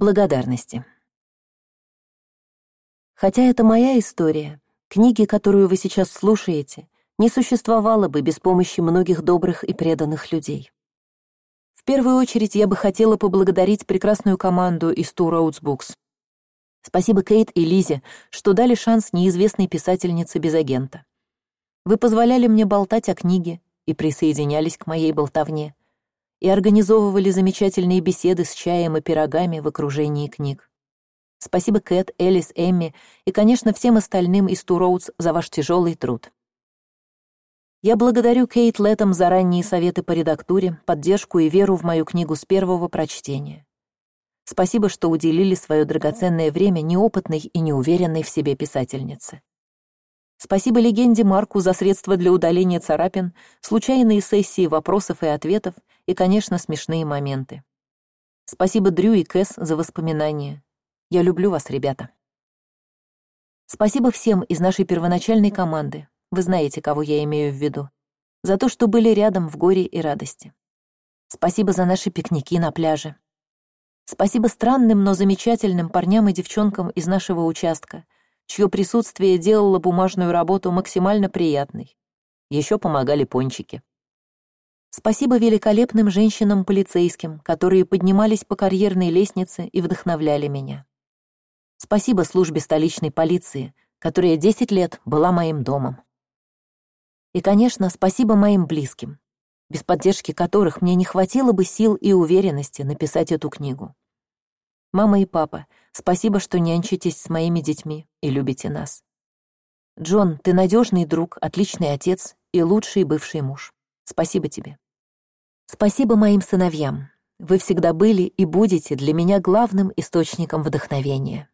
благодарности хотя это моя история книги которую вы сейчас слушаете не существовало бы без помощи многих добрых и преданных людей в первую очередь я бы хотела поблагодарить прекрасную команду из Two Roads. Спасибо Кейт и Лизе, что дали шанс неизвестной писательнице без агента. Вы позволяли мне болтать о книге и присоединялись к моей болтовне, и организовывали замечательные беседы с чаем и пирогами в окружении книг. Спасибо Кэт, Элис, Эмми и, конечно, всем остальным из Roads за ваш тяжелый труд. Я благодарю Кейт Леттом за ранние советы по редактуре, поддержку и веру в мою книгу с первого прочтения. Спасибо, что уделили свое драгоценное время неопытной и неуверенной в себе писательнице. Спасибо легенде Марку за средства для удаления царапин, случайные сессии вопросов и ответов и, конечно, смешные моменты. Спасибо Дрю и Кэс за воспоминания. Я люблю вас, ребята. Спасибо всем из нашей первоначальной команды, вы знаете, кого я имею в виду, за то, что были рядом в горе и радости. Спасибо за наши пикники на пляже. Спасибо странным, но замечательным парням и девчонкам из нашего участка, чье присутствие делало бумажную работу максимально приятной. Еще помогали пончики. Спасибо великолепным женщинам-полицейским, которые поднимались по карьерной лестнице и вдохновляли меня. Спасибо службе столичной полиции, которая десять лет была моим домом и конечно спасибо моим близким без поддержки которых мне не хватило бы сил и уверенности написать эту книгу мама и папа спасибо что нянчитесь с моими детьми и любите нас джон ты надежный друг отличный отец и лучший бывший муж. Спасибо тебе спасибо моим сыновьям. Вы всегда были и будете для меня главным источником вдохновения